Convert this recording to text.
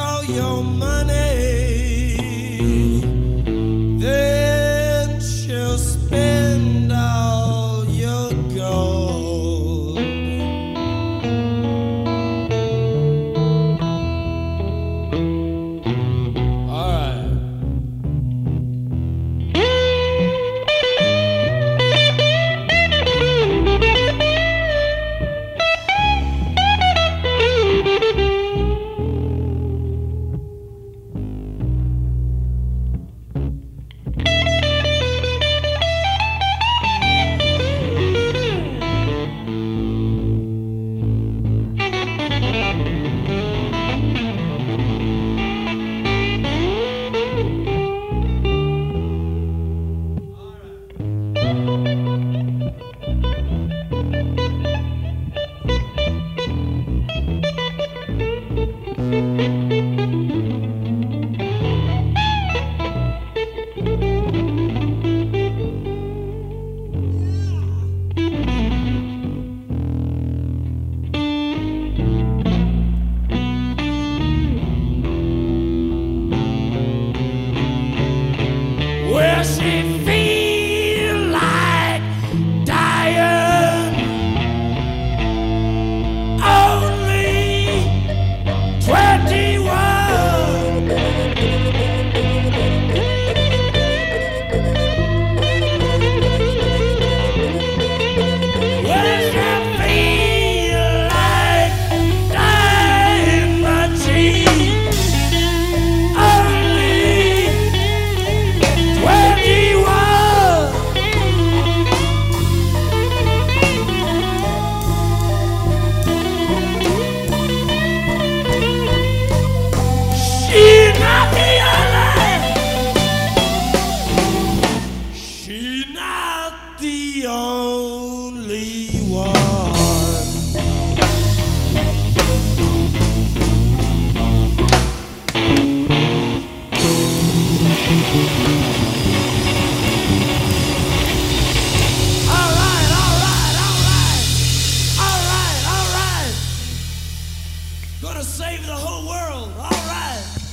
all your money. mercy Gonna save the whole world. All right.